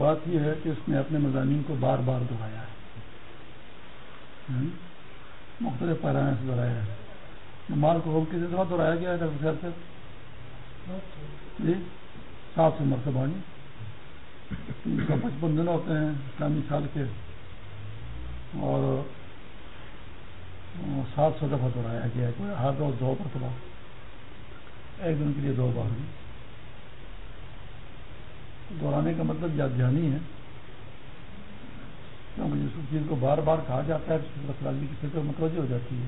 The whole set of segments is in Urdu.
بات یہ ہے کہ اس نے اپنے مضامین کو بار بار دہرایا ہے۔ مختلف پیرائیں سے دہرایا ہے۔ نماز کو کسی طرح دہرایا گیا ہے ڈاکٹر صاحب سے؟ جی سات سو مرتبہ تین سو پچپن دن ہوتے ہیں اسلامی سال کے۔ اور سات سو دفعہ دہرایا گیا ہے۔ ہر روز دو مرتبہ۔ ایک دن کے لیے دو بار۔ دہرانے کا مطلب یاد دھیانی ہے۔ کیونکہ جس چیز کو بار بار کہا جاتا ہے آدمی کی فکر متوجہ ہو جاتی ہے۔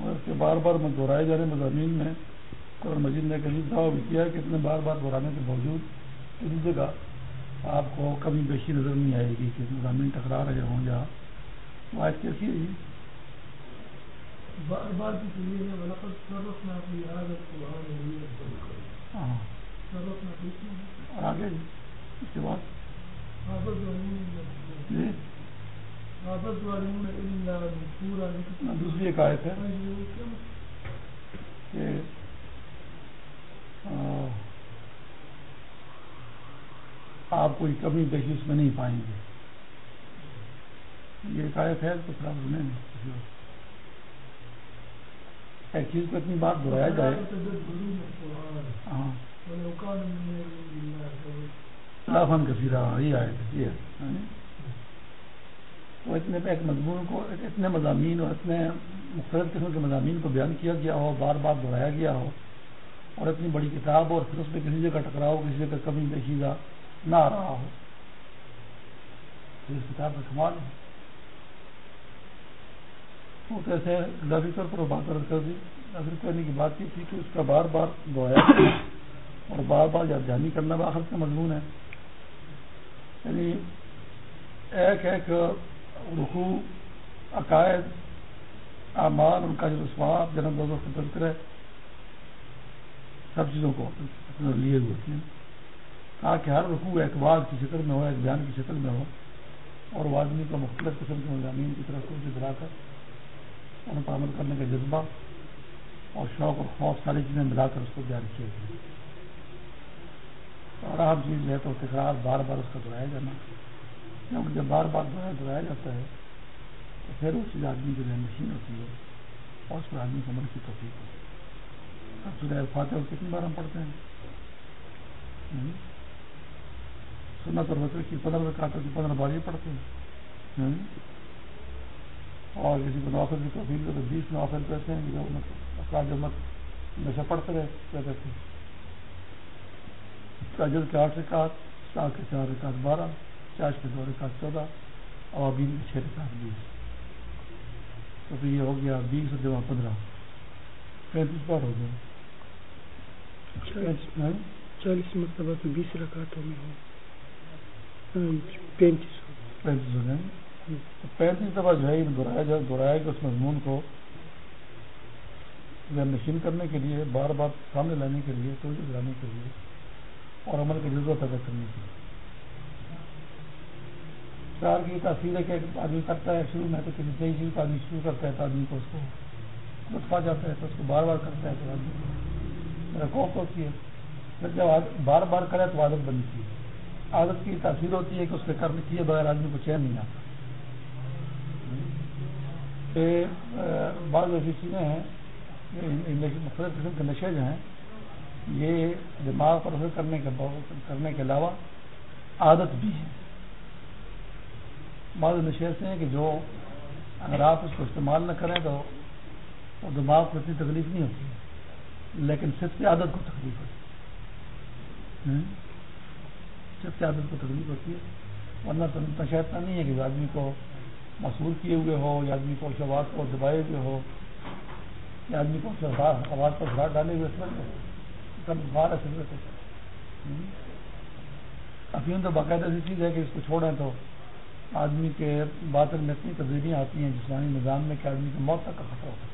اور اس کے بار بار دہرائے جانے مضامین میں قرآن مجید نے کہیں دعویٰ بھی کیا کہ اتنے بار بار دہرانے کے باوجود کسی جگہ آپ کو کمی بیشی نظر نہیں آئے گی کہ مضامین ٹکرا رہے ہوں یا آج کیسی ہے؟ جی بار بار کی ہاں۔ اور آگے جی، اس کے بعد۔ جی۔ ہاں، دوسری ایک آیت ہے۔ کہ آپ کوئی کمی بیشی اس میں نہیں پائیں گے۔ یہ ایک آیت ہے تو پھر آپ سنیں۔ ایک چیز کو اتنی بات دہرایا جائے۔ ہاں۔ لافن کثیرہ یہ آئے یہ تو اتنے ایک مضمون کو اتنے مضامین اور اتنے مختلف قسم کے مضامین کو بیان کیا گیا ہو بار بار دہرایا گیا ہو۔ اور اتنی بڑی کتاب اور پھر اس میں کسی جگہ ٹکراؤ کسی جگہ کمی بیشیدہ نہ آ رہا ہو۔ اس کتاب کا کمال ہے۔ وہ کیسے گلابی طور پر بات کر دی۔ اگر کہنے کی بات یہ تھی کہ اس کا بار بار دہرایا اور بار بار یاد دہانی کرنا باخر کا مضمون ہے۔ یعنی ایک ایک رخو عقائد، اعمال، ان کا جو رسوات جنم روزوں کا تذکر ہے، سب چیزوں کو لیے ہوئے تھے تاکہ ہر رخو اعتبار کی شکل میں ہو، ایک بیان کی شکل میں ہو اور وہ آدمی کو مختلف قسم کے مضامین کی طرف سے دلا کر۔ ان پر عمل کرنے کا جذبہ اور شوق اور خوف ساری چیزیں ملا کر اس کو بیان کیا گیا۔ اور عام چیز ہے تو تکرار بار بار اس کا دہرایا جانا۔ کیونکہ جب بار بار دہرایا جاتا ہے، تو پھر اس چیز آدمی جو ہے، مشین ہوتی ہے، اور اس پر آدمی کو عمل کی توفیق ہوتی ہے۔ اب سورہ فاتح کتنی بار ہم پڑھتے ہیں؟ سنت اور وطر کی پندرہ رکعتوں کی پندرہ بار یہ پڑھتے ہیں۔ اور کسی کو نوکر کی توفیق تو بیس نوکر کہتے ہیں افراد مت نشہ پڑھتے رہے کیا کہتے ہیں؟ کاجل کے آٹھ رکعت شاہ کے چار رکعت بارہ چاش کے دو رکعت چودہ اور ابھی چھ رکعت بیس تو پھر یہ ہو گیا بیس اور جمع پندرہ۔ پینتیس بار ہو گیا۔ چالیس مرتبہ تو بیس رکعتوں میں ہو۔ پینتیس پینتیس ہو گئے پینتیس دفعہ جو ہے دہرایا جائے دہرایا گیا اس مضمون کو نشین کرنے کے لیے، بار بار سامنے لانے کے لیے، توجہ دلانے کے لیے اور عمل کی ضرورت ادا کرنے کی چار کی تاثیر ہے کہ آدمی کرتا ہے شروع میں تو کسی نئی چیز کا آدمی شروع کرتا ہے تو آدمی کو اس کو لطف آ جاتا ہے تو اس کو بار بار کرتا ہے تو آدمی میرا خوف ہوتی ہے۔ پھر جب بار بار کرے تو عادت بنتی ہے۔ عادت کی تاثیر ہوتی ہے کہ اس کے کرنے کیے بغیر آدمی کو چین نہیں آتا۔ بعض ایسی چیزیں ہیں مختلف قسم کے نشے جو ہیں، یہ دماغ پر اثر کرنے کے کرنے کے علاوہ عادت بھی ہے بعض نشے ایسے ہیں کہ جو اگر آپ اس کو استعمال نہ کریں تو دماغ کو اتنی تکلیف نہیں ہوتی لیکن صرف کی عادت کو تکلیف ہوتی ہے۔ صرف کی عادت کو تکلیف ہوتی ہے، ورنہ تو نشہ اتنا نہیں ہے کہ آدمی کو مصور کیے ہوئے ہو یا آدمی کو آواز کو دبائے ہوئے ہو یا آدمی کو آواز پر گھر ڈالے ہوئے سب باہر ہے سگریٹ افیون تو باقاعدہ ایسی چیز ہے کہ اس کو چھوڑیں تو آدمی کے باطن میں اتنی تبدیلیاں آتی ہیں، جسمانی نظام میں کہ آدمی کی موت تک کا خطرہ ہوتا ہے۔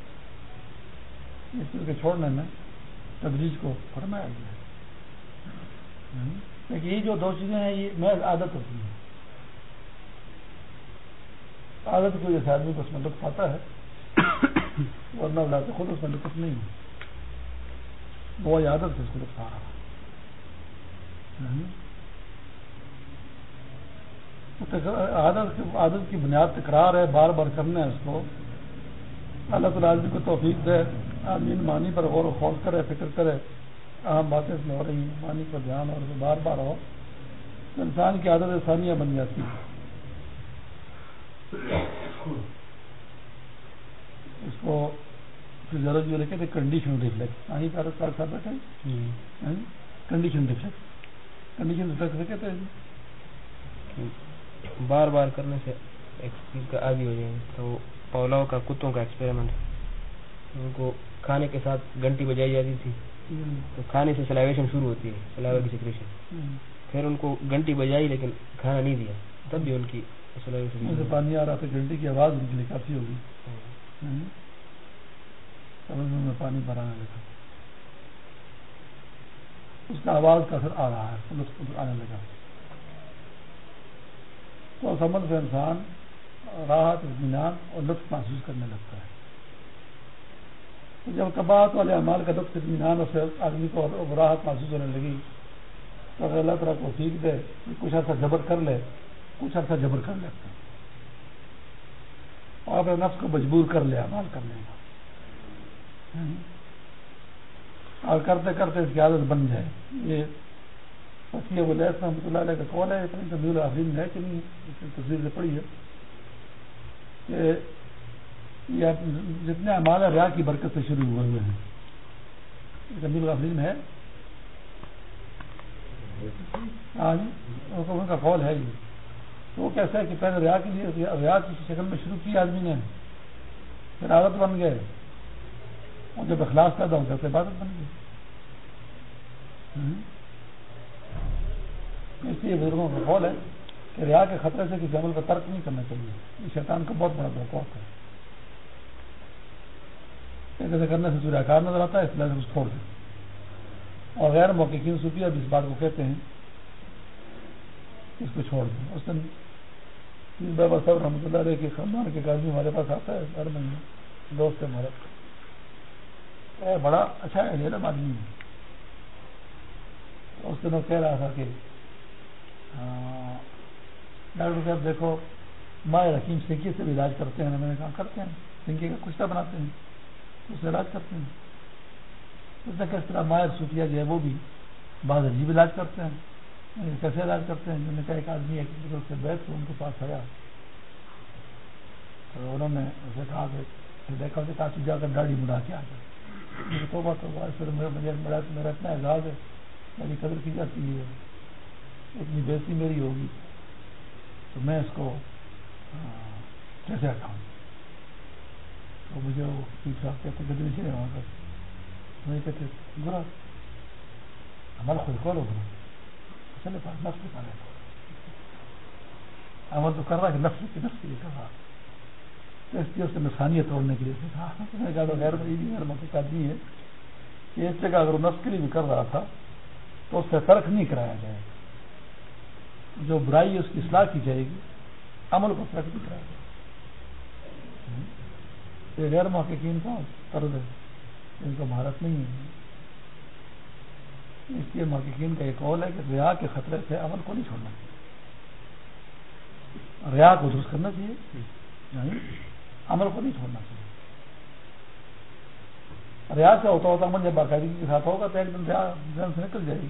اس چیز کے چھوڑنے میں تدریج کو فرمایا گیا ہے۔ لیکن یہ جو دو چیزیں ہیں، یہ محض عادت ہوتی ہے عادت کی وجہ سے آدمی کو اس میں لطف آتا ہے، ورنہ اللہ تو خود اس میں لطف نہیں ہے۔ وہ عادت سے اس کو لطف آ رہا یعنی عادت عادت کی بنیاد تکرار ہے، بار بار کرنا ہے اس کو۔ اللہ تعالیٰ آدمی کو توفیق دے آدمی مانی پر غور و خوف کرے، فکر کرے۔ اہم باتیں اس میں ہو رہی ہیں مانی پر دھیان اور بار بار ہو۔ انسان کی عادت ثانیہ بن جاتی ہے۔ اس کو ضرورت جو لکھے تھے کنڈیشن ریفلیکس کار صاحب بیٹھے کنڈیشن ریفلیکس کنڈیشن ریفلیکس کہتے ہیں بار بار کرنے سے آگے ہو جائیں تو پولاؤ کا کتوں کا ایکسپیریمنٹ ان کو کھانے کے ساتھ گھنٹی بجائی جاتی تھی۔ تو کھانے سے سلائیویشن شروع ہوتی ہے سلائیوا کی سیکریشن پھر ان کو گھنٹی بجائی لیکن کھانا نہیں دیا۔ تب بھی ان کی سلائیویشن پانی آ رہا تھا گھنٹی کی آواز ان کے لیے کافی ہوگی۔ میں پانی بھرانے لگا۔ اس کا آواز کا اثر آ رہا ہے آنے لگا۔ تو اس عمل سے انسان راحت، اطمینان اور لطف محسوس کرنے لگتا ہے۔ جب کبات والے اعمال کا لطف، اطمینان سے آدمی کو راحت محسوس ہونے لگی، تو اگر اللہ تعالیٰ کو سیکھ دے کچھ عرصہ جبر کر لے کچھ عرصہ جبر کر لیتا اور اپنے نفس کو مجبور کر لے اعمال کرنے کا اور کرتے کرتے اس کی عادت بن جائے۔ یہ وسیع ابو لیس رحمۃ اللہ علیہ کا کال ہے، اتنی تبدیل آفرین ہے کہ نہیں تصویر سے پڑھی ہے۔ کہ یہ جتنے اعمال ریا کی برکت سے شروع ہوئے ہوئے ہیں۔ جمیل غفرین ہے۔ ہاں جی ان کا قول ہے یہ تو وہ کیسا ہے کہ پہلے ریا کے لیے ریا کی شکل میں شروع کی آدمی نے۔ پھر عادت بن گئے۔ اور جب اخلاص پیدا ہو گیا تو عبادت بن گئی۔ اس لیے بزرگوں کا قول ہے کہ ریا کے خطرے سے کسی عمل کا ترک نہیں کرنا چاہیے۔ یہ شیطان کا بہت بڑا بہت ہے۔ ایسے کرنے سے سوریہ کار نظر آتا ہے، اس لیے چھوڑ دیں۔ اور غیر موقع صوفیہ بھی اس بات کو کہتے ہیں اس کو چھوڑ دیں۔ اس دن بابا صاحب رحمۃ اللہ علیہ کے خاندان کے آدمی ہمارے پاس آتا ہے ہر مہینے دوست ہے ہمارا۔ بڑا اچھا ہے آدمی ہے۔ اس دن وہ کہہ رہا تھا کہ ڈاکٹر صاحب دیکھو ماہ حکیم سنکی سے بھی علاج کرتے ہیں، میں نے کہا کرتے ہیں۔ سنکی کا کچھ بناتے ہیں، اس سے علاج کرتے ہیں۔ اس نے کس طرح ماہر صوفیہ جو ہے وہ بھی بعض عجیب علاج کرتے ہیں۔ کیسے علاج کرتے ہیں جنہوں نے کہا ایک آدمی ایک بزرگ سے بیٹھ کے ان کے پاس آیا۔ تو انہوں نے اسے کہا کہ دیکھا کہ کافی جا کر داڑھی مڑا کے آ جائے۔ تو بات پھر میرا اتنا اعزاز ہے، میری قدر کی جاتی ہے، اتنی بےتی میری ہوگی۔ تو میں اس کو کیسے ہٹاؤں؟ تو مجھے وہ صاحب کہتے گدی سے وہاں پر مجھے کہتے برا عمل خود کو لو برا چلے پاس نفس پا رہے عمل تو کر رہا کہ نفس کی نفس کے لیے کر رہا تو اس لیے اس نے نسانیت توڑنے کے لیے کہا میں نے کہا تو غیر غیر موقع آدمی ہے کہ اس جگہ اگر وہ نفس کے لیے بھی کر رہا تھا تو اس سے ترک نہیں کرایا جائے گا جو برائی ہے اس کی اصلاح کی جائے گی، عمل کو ترک نہیں کرایا جائے یہ غیر محققین کا طرز ہے۔ ان کو مہارت نہیں ہے۔ اس لیے محققین کا ایک قول ہے کہ ریا کے خطرے سے عمل کو نہیں چھوڑنا چاہیے۔ ریا کو درست کرنا چاہیے یعنی عمل کو نہیں چھوڑنا چاہیے۔ ریا سے ہوتا ہوتا عمل جب باقاعدگی کے ساتھ ہوگا تو ایک دن ریا ذہن سے نکل جائے گی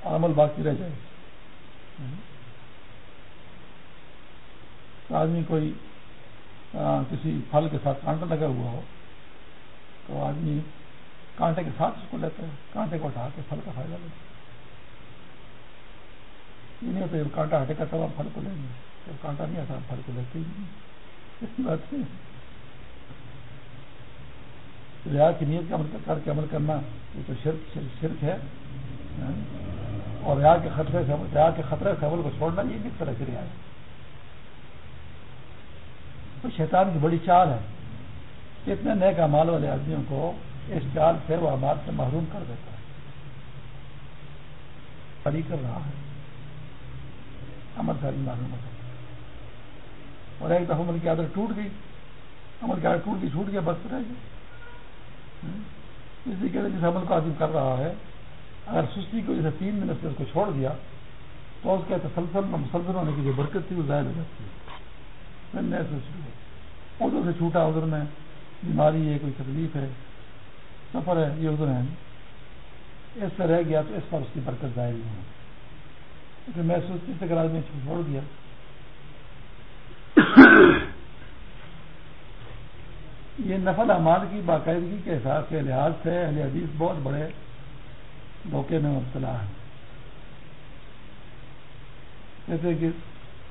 اور عمل باقی رہ جائے گی۔ یعنی آدمی کوئی کسی پھل کے ساتھ کانٹا لگا ہوا ہو تو آدمی کانٹے کے ساتھ اس کو لیتا ہے کانٹے کو اٹھا کے پھل کا فائدہ لیتا یہ نہیں ہوتا جب کانٹا ہٹے گا تب آپ پھل کو لیں گے۔ جب کانٹا نہیں آتا پھل کو لیتے ہی نہیں۔ اس کی بات نہیں ریا کی نیت کا عمل کر کے عمل کرنا، یہ تو شرک شرک ہے۔ اور ریا کے خطرے سے، ریا کے خطرے سے عمل کو چھوڑنا یہ کس طرح کی ریا ہے۔ شیطان کی بڑی چال ہے۔ اتنے نئے کا والے آدمیوں کو اس چال سے وہ امال سے محروم کر دیتا ہے۔ پری کر رہا ہے۔ امر ساری معلوم ہو اور ایک دفعہ عمل کی عادت ٹوٹ گئی۔ عمل کی عادت ٹوٹ گئی، چھوٹ گیا، بس رہ گئی۔ اس لیے کہتے ہیں جس عمل کو آدمی کر رہا ہے، اگر سستی کی وجہ سے تین دن سے اس کو چھوڑ دیا، تو اس کے تسلسل میں مسلسل ہونے کی جو برکت تھی، وہ ظاہر ہو جاتی ہے۔ ادھر سے چھوٹا ادھر میں، بیماری ہے، کوئی تکلیف ہے سفر ہے یہ ادھر ہے اس سے رہ گیا تو اس پر اس کی برکت ظاہر نہیں ہوتی لیکن میں سستی سے اگر آدمی چھوڑ دیا۔ یہ نفل اعمال کی باقاعدگی کے حساب کے لحاظ سے اہل حدیث بہت بڑے دھوکے میں مبتلا ہے جیسے کہ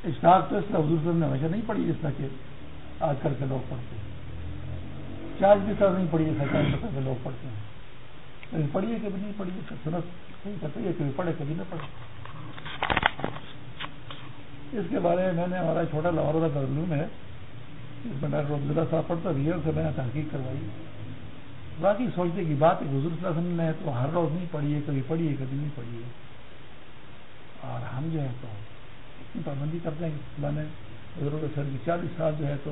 اشتاق تو اس طرح حضور صاحب نے ہمیشہ نہیں پڑھی جس طرح کہ آج کل کے لوگ پڑھتے ہیں۔ چارج بھی طرح نہیں پڑھی جیسا چار کر کے لوگ پڑھتے ہیں۔ کبھی پڑھیے کبھی نہیں پڑھیے سنت کہتے کبھی پڑھے کبھی نہ پڑھے۔ اس کے بارے میں میں نے ہمارا چھوٹا لاہور کا درلوم ہے، اس میں ڈاکٹر عبداللہ صاحب پڑھتا ریئر سے میں نے تحقیق کروائی۔ باقی سوچنے کی بات ہے حضور صلی اللہ علیہ وسلم نے تو ہر روز نہیں پڑھی ہے، کبھی پڑھی ہے، کبھی نہیں پڑھی ہے۔ اور ہم جو ہے تو اتنی پابندی کرتے ہیں کہ فلانے بزرگ سر کی چالیس سال جو ہے تو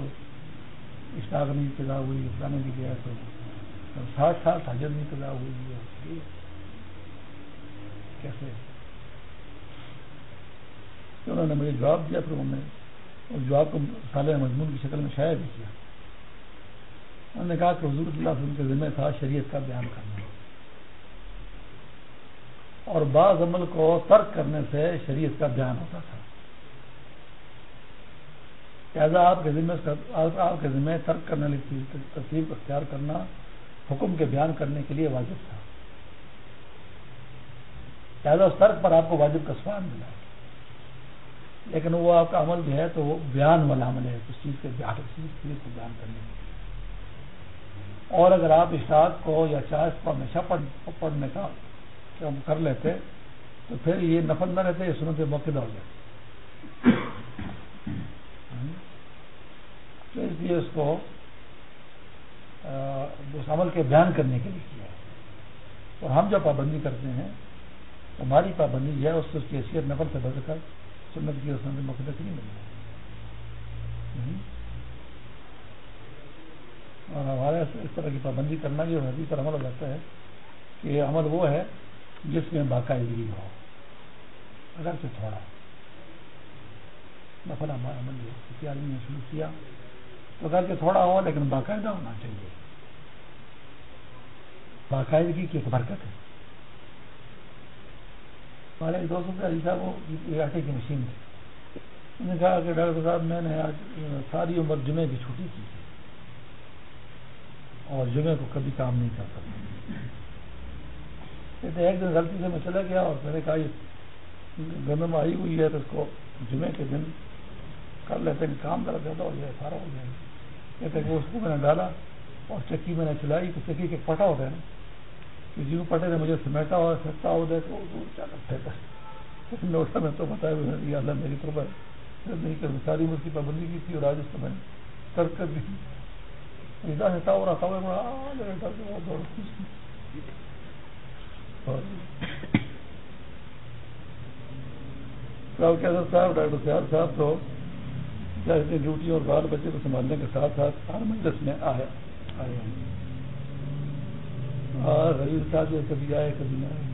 اشتاق نہیں پیدا ہوئی فلانے کی جو ہے تو ساٹھ سال حجر نہیں پیدا ہوئی ہے۔ کیسے؟ انہوں نے مجھے جواب دیا؟ پھر انہوں نے اس جواب کو سال مضمون کی شکل میں شائع بھی کیا۔ انہوں نے کہا کہ حضور صلی اللہ علیہ وسلم کے ذمہ تھا شریعت کا بیان کرنا۔ اور بعض عمل کو ترک کرنے سے شریعت کا بیان ہوتا تھا۔ لہٰذا آپ کے ذمہ آپ کے ذمہ ترک کرنے والی تصویر کو اختیار کرنا حکم کے بیان کرنے کے لیے واجب تھا۔ لہٰذا اس ترک پر آپ کو واجب کا سوال ملا۔ لیکن وہ آپ کا عمل جو ہے تو وہ بیان والا عمل ہے، اس چیز کے چیز کو بیان کرنے کے اور اگر آپ اشتاق کو یا چاہت کو ہمیشہ پڑھنے کا کر لیتے، تو پھر یہ نفل نہ رہتے، یہ سنت موقع ہو جاتے تو اس لیے اس کو اس عمل کے بیان کرنے کے لیے کیا ہے۔ اور ہم جو پابندی کرتے ہیں، ہماری پابندی جو ہے، اس سے اس کی حیثیت نفل سے بدل کر سنت کی سنت موقع نہیں ملتی اور ہمارے اس طرح کی پابندی کرنا بھی حدیث پر عمل ہو جاتا ہے کہ عمل وہ ہے جس میں باقاعدگی ہو۔ اگر سے تھوڑا نفل ہمارا عمل جو کسی آدمی نے شروع کیا تو اگر کہ تھوڑا ہو لیکن باقاعدہ ہونا چاہیے۔ باقاعدگی کی ایک برکت ہے۔ ہمارے ایک دوستوں سے صاحب، وہ آٹے کی مشین تھی۔ انہوں نے کہا کہ ڈاکٹر صاحب، میں نے آج ساری عمر جمعے کی چھٹی کی اور جمعے کو کبھی کام نہیں کر سکتا۔ ایک دن غلطی سے میں چلا گیا اور میں نے کہا، یہ گندم آئی ہوئی ہے تو اس کو جمعے کے دن کر لیتے ہیں، کام ذرا زیادہ ہو جائے، سارا ہو جائے۔ کہتے کہ اس کو میں نے ڈالا اور چکی میں نے چلائی تو چکی کے پٹا ہوتا ہے نا۔ کہ جیو پٹے نے مجھے سمیٹا ہوا سکتا ہو جائے تو پھینکا نوٹا میں تو بتایا یہ اللہ، میری طرف ہے نہیں کہ ساری مجھ کی پابندی کی تھی اور آج اس کو میں نے ترک کر دی۔ رہتا ہو رہا تھا صاحب صاحب، ڈاکٹر سیاد صاحب تو اتنی ڈیوٹی اور بال بچے کو سنبھالنے کے ساتھ ساتھ ہر مجلس میں آیا آئے ہیں اور غریب صاحب جو کبھی آئے، کبھی نہ آئے۔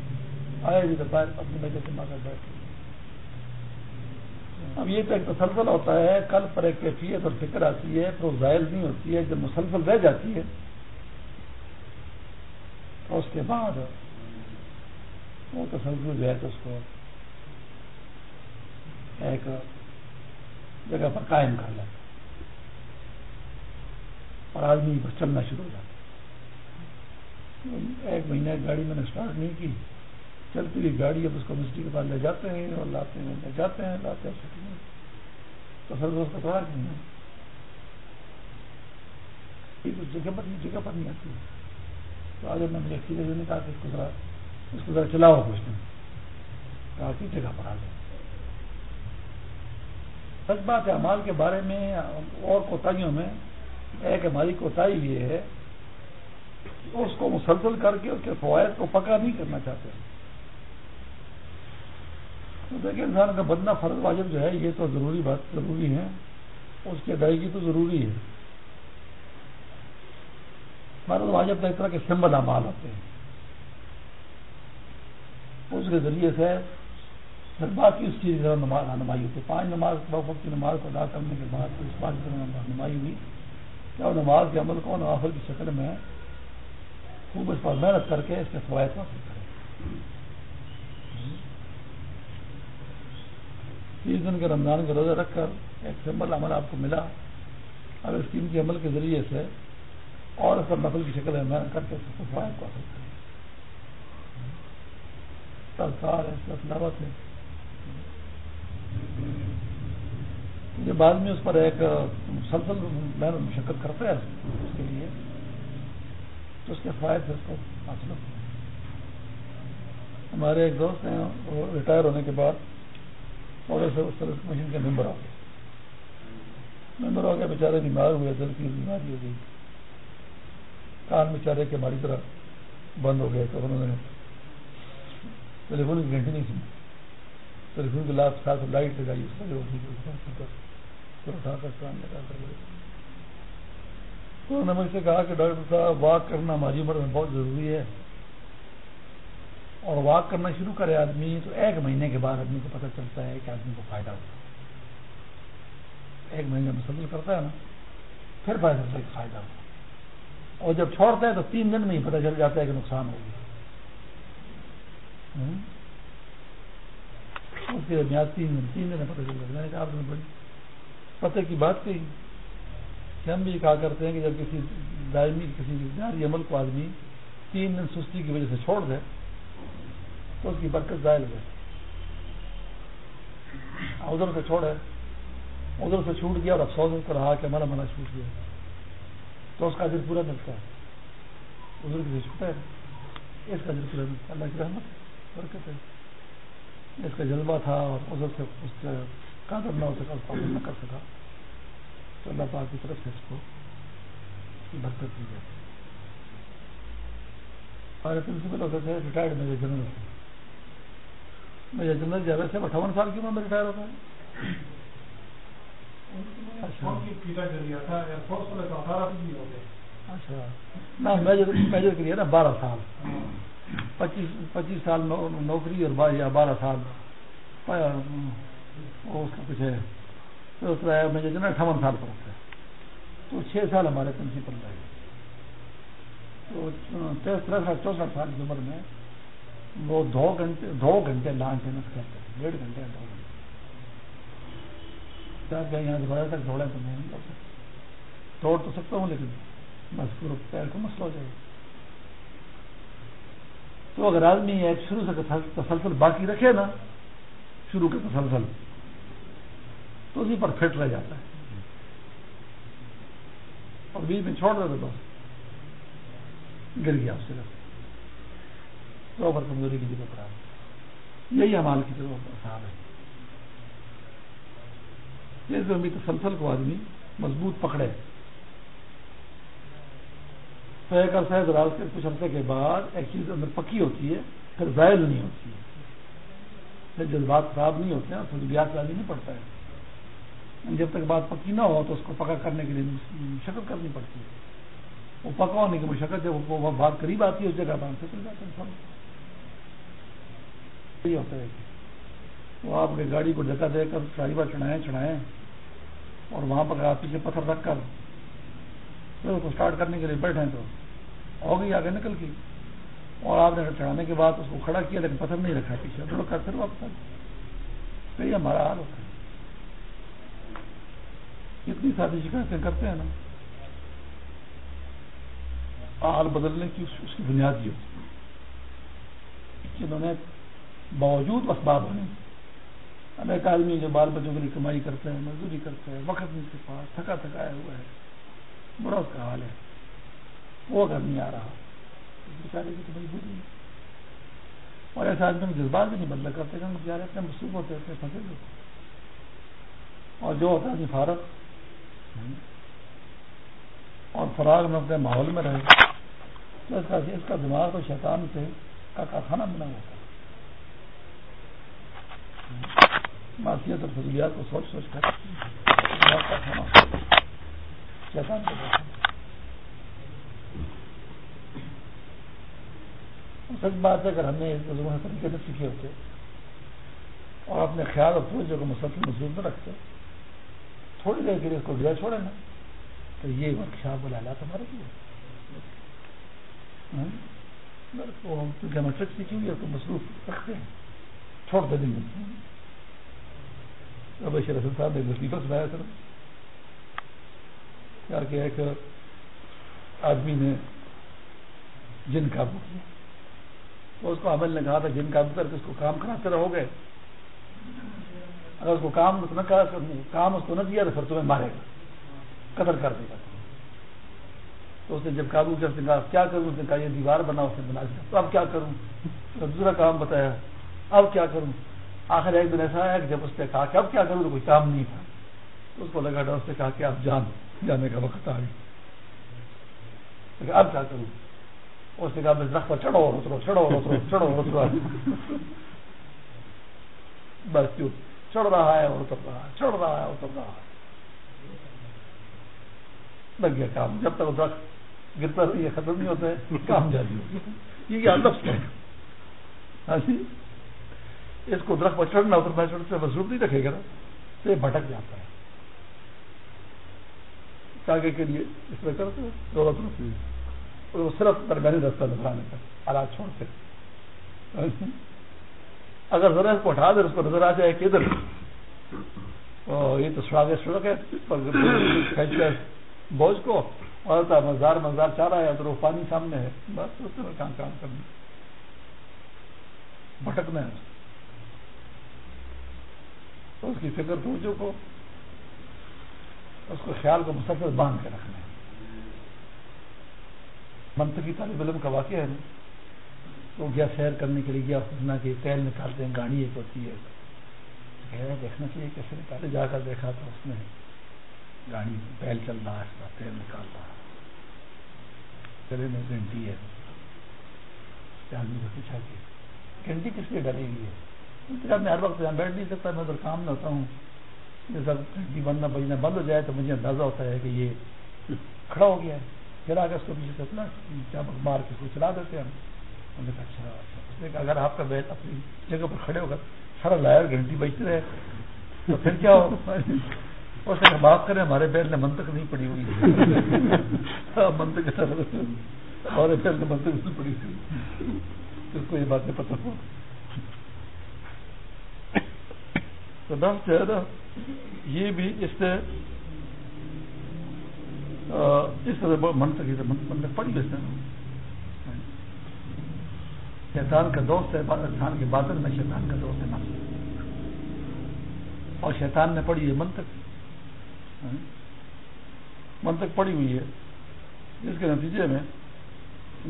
آئے جی تو باہر اپنے بچے سے مانگا بیٹھے۔ اب یہ تو ایک تسلسل ہوتا ہے، کل پر ایک کیفیت اور فکر آتی ہے، تو ظاہر نہیں ہوتی ہے۔ جب مسلسل رہ جاتی ہے، تو اس کے بعد وہ تسلسل جو ہے تو اس کو ایک جگہ پر قائم کر لیتا اور آدمی بس چلنا شروع ہو جاتا ایک مہینہ گاڑی میں نے اسٹارٹ نہیں کی۔ چلتی ہوئی گاڑی اب اس کو مسٹری کے پاس لے جاتے ہیں اور لاتے ہیں، لے جاتے ہیں، لاتے ہیں۔ تو پھر اس کا تھوڑا نہیں ہے جگہ پر نہیں، جگہ پر نہیں آتی۔ تو آگے میں نے سیدھے نے کہا کہ اس کو ذرا، اس کو ذرا چلاؤ کچھ دن۔ کہا کہ جگہ پر آ جائے سچ بات ہے امال کے بارے میں اور کوتاہیوں میں ایک ہماری کوتاہی یہ ہے اس کو مسلسل کر کے اس کے فوائد کو پکا نہیں کرنا چاہتے تو دیکھیں انسان کا بدنا فرض واجب جو ہے، یہ تو ضروری بات ضروری ہے، اس کی ادائیگی تو ضروری ہے۔ ہمارے وہاں جب ایک طرح کے سمبل امال ہوتے ہیں۔ اس کے ذریعے سے پھر باقی اس چیز کی نماز رہنمائی ہوتی ہے۔ پانچ نماز وقت کی نماز کو ادا کرنے کے بعد پھر اس پانچ رہنمائی ہوئی۔ کیا نماز کے عمل کو نوافل کی شکل میں خوب اس پر محنت کر کے اس کے فوائد حاصل کریں۔ تیس دن کے رمضان کے روزہ رکھ کر ایک سمبل عمل آپ کو ملا۔ اب اس ٹیم کے عمل کے ذریعے سے اور اس پر نقل کی شکل میں محنت کر کے اس کو فوائد کو حاصل کریں۔ ہے یہ بعد میں اس پر ایک مسلسل محنت مشقت کرتا ہے اس کے لیے، تو اس کے فائد سے اس کو حاصل ہوتے ہیں۔ ہمارے ایک دوست ہیں، وہ ریٹائر ہونے کے بعد تھوڑے سے اس طرح مشین کے ممبر ہو گئے۔ ممبر ہو گئے، بیچارے بیمار ہوئے، دل کی بیماری ہو گئی۔ کان بیچارے کے ہماری طرح بند ہو گئے، تو انہوں نے ٹیلیفون کی گھنٹی نہیں سنی۔ ٹیلیفون کے لاسٹ ساتھ لائٹ لگائی، اس کا جو اٹھا کر کام لگا کر تو انہوں نے مجھ سے کہا کہ ڈاکٹر صاحب، واک کرنا ہماری عمر میں بہت ضروری ہے۔ اور واک کرنا شروع کرے آدمی، تو ایک مہینے کے بعد آدمی کو پتہ چلتا ہے کہ آدمی کو فائدہ ہوتا ہے۔ ایک مہینے مسلسل کرتا ہے نا، پھر پتہ چلتا ہے کہ فائدہ ہوتا اور جب چھوڑتا ہے تو تین دن میں ہی پتہ چل جاتا ہے کہ نقصان ہوگی اس کے درمیان تین دن تین دن پتہ چل جاتا ہے آپ نے بڑی پتہ کی بات کہی۔ کہ ہم بھی کہا کرتے ہیں کہ جب کسی دائمی، کسی جاری عمل کو آدمی تین دن سستی کی وجہ سے چھوڑ دے، تو اس کی برکت ظاہر ہو جائے ادھر سے چھوڑے۔ ادھر سے چھوٹ گیا اور افسوس اس کو رہا کہ ہمارا منع چھوٹ گیا۔ تو اس کا دل پورا ملتا ہے ادھر کی چھوٹا ہے اس کا دل پورا ملتا ہے اللہ کی رحمت برکت ہے۔ اس کا جذبہ تھا اور ادھر سے اس کا قادر نہ ہو سکا پابند نہ کر سکا۔ تو اللہ پاک کی طرف سے اس کو برکت دی جاتی۔ ہمارے پرنسپل ہوتے تھے ریٹائرڈ میجر جنرل۔ تھے میجر جنرل جب سے اٹھاون سال کی عمر میں ریٹائر ہوتا ہے اچھا۔ نہ میجر کے لیے نا بارہ سال۔ پچیس پچیس سال نوکری اور یا بارہ سال. اس کا کچھ ہے. میجر جنرل اٹھاون سال پر ہوتا ہے. تو چھ سال ہمارے پرنسپل رہے. تو تریسٹھ چونسٹھ سال کی عمر میں وہ دو گھنٹے دو گھنٹے لانچ ٹینس کرتے تھے ڈیڑھ گھنٹے دو گھنٹے. یہاں سے بارہ تک دوڑے تو میں نہیں کر سکتا دوڑ تو سکتا ہوں لیکن بس پورا پیر کا مسئلہ ہو جائے گا. تو اگر آدمی ایک شروع سے تسلسل باقی رکھے نا، شروع کے تسلسل۔ تو اسی پر فٹ رہ جاتا ہے۔ اور بیچ میں چھوڑ دے تو بس۔ گر گیا اس سے تو اوپر کمزوری کی ضرورت رہا یہی امال کی ضرورت صاحب ہے یہ بھی تسلسل کو آدمی مضبوط پکڑے۔ تو ایک عرصہ دراز کے کچھ عرصے کے بعد ایک چیز اندر پکی ہوتی ہے، پھر زائل نہیں ہوتی ہے۔ پھر جذبات خراب نہیں ہوتے ہیں سہولیات آدمی نہیں پڑتا ہے۔ یعنی جب تک بات پکی نہ ہو تو اس کو پکا کرنے کے لیے شکل کرنی پڑتی ہے۔ وہ پکا ہونے کی مشقت ہے وہ بات قریب آتی ہے، اس جگہ پر چل جاتے ہیں سب ہوتا ہے وہ آپ کے گاڑی کو ڈھکا دے کر ڈرائیور چڑھائیں چڑھائیں اور وہاں پر آپ پیچھے پتھر رکھ کر پھر اس کو اسٹارٹ کرنے کے لیے بیٹھے تو ہو گئی آگے نکل گئی اور آپ نے چڑھانے کے بعد اس کو کھڑا کیا لیکن پتھر نہیں رکھا پیچھے تھوڑا کر پھر واپس یہ ہمارا حال ہوتا ہے۔ کتنی ساری شکایتیں کرتے ہیں نا۔ حال بدلنے کی اس کی بنیاد یہ جنہوں نے باوجود اسباب ہونے۔ اب ایک آدمی جو بال بچوں کے لیے کمائی کرتا ہے مزدوری کرتا ہے وقت نہیں کے پاس، تھکا تھکایا ہوا ہے۔ برا اس کا حال ہے۔ وہ اگر نہیں آ رہا۔ بیچارے کی تو مجبوری ہے اور ایسے آدمی جذبات بھی نہیں بدلا کرتے کہ بیچارے اتنے مصروف ہوتے اتنے پھنسے ہوتے اور جو ہوتا ہے فارغ۔ اور فراغ میں اپنے ماحول میں رہے۔ اس کا اس کا دماغ تو شیطان سے کا کارخانہ بنا ہوا تھا۔ معاشیت اور فضولیات کو سوچ سوچ کر۔ سچ بات ہے اگر ہم نے طریقے سے سیکھے ہوتے۔ اور اپنے خیال اور توجہ کو مسلسل محسوس نہ رکھتے۔ تھوڑی دیر کے لیے اس کو ڈرا چھوڑے نا۔ تو یہ ورک شاپ والا حالات ہمارے لیے ہاں؟ کیونکہ ہمیں ٹرک سیکھی ہوئی ہے تو مصروف رکھتے ہیں۔ چھوڑتے نہیں ملتے ہیں اب رسل صاحب نے لطیفہ سنایا سر کیا کہ ایک آدمی نے جن قابو کیا۔ تو اس کو عمل نے کہا تھا، جن قابو کر کے اس کو کام کراتے رہو گے۔ اگر اس کو کام نہ کام اس کو نہ دیا تو پھر تمہیں مارے گا۔ قدر کر دے گا۔ تو اس نے جب قابو کیا، اس نے کہا کیا کروں؟ اس نے کہا، یہ دیوار بنا اس نے بنا دیا تو اب کیا کروں؟ دوسرا کام بتایا۔ اب کیا کروں؟ آخر ایک دن ایسا ہے کہ جب اس نے کہا کہ اب کیا کروں تو کوئی کام نہیں تھا۔ تو اس کو لگا تھا اس نے کہا کہ اب جان۔ جانے کا وقت آ گئی اب کیا کروں اس نے کہا میں رخ پر چڑھو اور اترو، چڑھو اور اترو، چڑھو اور اترو۔ بس کیوں چڑھ رہا ہے اور اتر رہا ہے، چڑھ رہا ہے، اتر رہا ہے۔ لگ گیا کام۔ جب تک درخت گرتا نہیں ہے ختم نہیں ہوتا ہے، کام جاری ہوتا یہ کیا لفظ ہے ہاں جی۔ اس کو درخت پر چڑھنا اترنا چڑھتے مضبوط نہیں رکھے گا نا، تو یہ بھٹک جاتا ہے۔ آگے کے لیے اس طرح کرتے دولت رکھتی وہ صرف درمیانی رستہ نظرانے کا، حالات چھوڑتے اگر ذرا اس کو اٹھا دے، اس کو نظر آ جائے کہ ادھر۔ یہ تو سڑک سڑک ہے بوجھ کو۔ اور مزدار مزدار چاہ رہا ہے ادھر وہ پانی سامنے ہے۔ بس اس میں کام کام کرنا۔ بھٹکنا ہے۔ اس کی فکر توجہ کو اس کو خیال کو مسلسل باندھ کے رکھنا ہے۔ منطقی طالب علم کا واقعہ ہے نا۔ تو گیا سیر کرنے کے لیے، گیا سوچنا کہ تیل نکالتے ہیں، گاڑی ایک ہوتی ہے۔ دیکھنا چاہیے کیسے نکالے۔ جا کر دیکھا تو اس میں گاڑی بیل چل رہا ہے تیل نکال رہا گلے میں گھنٹی ہے۔ آدمی کو پوچھا کہ گھنٹی کس لیے ڈلی ہوئی ہے؟ میں ہر وقت یہاں بیٹھ نہیں سکتا، میں ادھر کام میں ہوتا ہوں۔ جیسا گھنٹی بننا بجنا بند ہو جائے تو مجھے اندازہ ہوتا ہے کہ یہ کھڑا ہو گیا ہے۔ پھر آگے اس کو پیچھے سے اپنا چابک مار کے اس کو چلا دیتے ہیں ہم۔ نے کہا اچھا اس نے کہا اگر آپ کا بیل اپنی جگہ پر کھڑے ہوگا سارا لایا گھنٹی بجتے رہے، تو پھر کیا ہو؟ اس نے بات کریں، ہمارے بیل نے منتق نہیں پڑی ہوئی۔ ہاں، منتق ہمارے بیل نے منتق نہیں پڑی ہوئی۔ اس کو یہ باتیں پتہ ہو تو نفس جو ہے نا یہ بھی اس سے اس طرح من منتق منتق پڑی اس نے شیطان کا دوست ہے انسان کے باطن میں شیطان کا دوست ہے نفس اور شیطان نے پڑھی ہے منتق منتق پڑی ہوئی ہے۔ جس کے نتیجے میں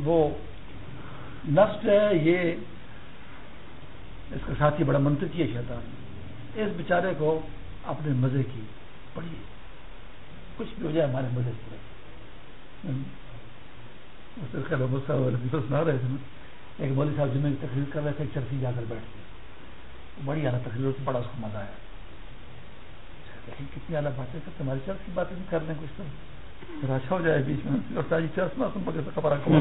وہ نفس ہے، یہ اس کا ساتھی بڑا منطقی ہے شیطان۔ اس بیچارے کو اپنے مزے کی پڑی کچھ بھی ہو جائے ہمارے مزے کی۔ سنا رہے تھے ایک مولوی صاحب جمعے کی تقریر کر رہے تھے چرسی جا کر بیٹھ کے بڑی اعلیٰ تقریر سے بڑا اس کو مزہ آیا۔ کتنی اعلیٰ باتیں کرتے ہماری چرس کی باتیں بھی کر لیں کچھ تو۔ اچھا ہو جائے بیچ میں۔ اور تاجی چرس نہ سن پکے سے خبر خبر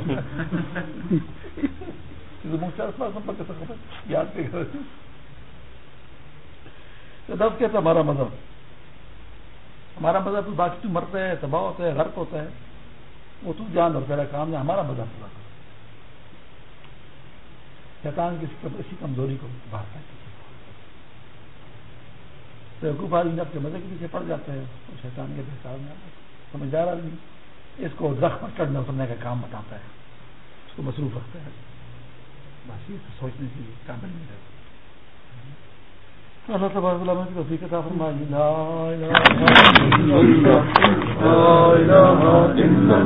یاد کے دس کہتا ہمارا مذہب۔ ہمارا مذہب تو باقی تو مرتا ہے، تباہ ہوتا ہے، غرق ہوتا ہے۔ وہ تو جان اور تیرا کام ہے، ہمارا مذہب پورا شیطان کی اسی کمزوری کو بھاگتا ہے بیوقوف آدمی اپنے مزے کے پیچھے پڑ جاتے ہیں اور شیطان کے بہتر میں سمجھدار آدمی اس کو درخت پر چڑھنے اترنے کا کام بتاتا ہے۔ اس کو مصروف رکھتا ہے۔ بس یہ سوچنے کی قابل نہیں رہتا۔ اللہ تبارک اللہ کی توفیق عطا فرمائے۔ لا الہ الا اللہ۔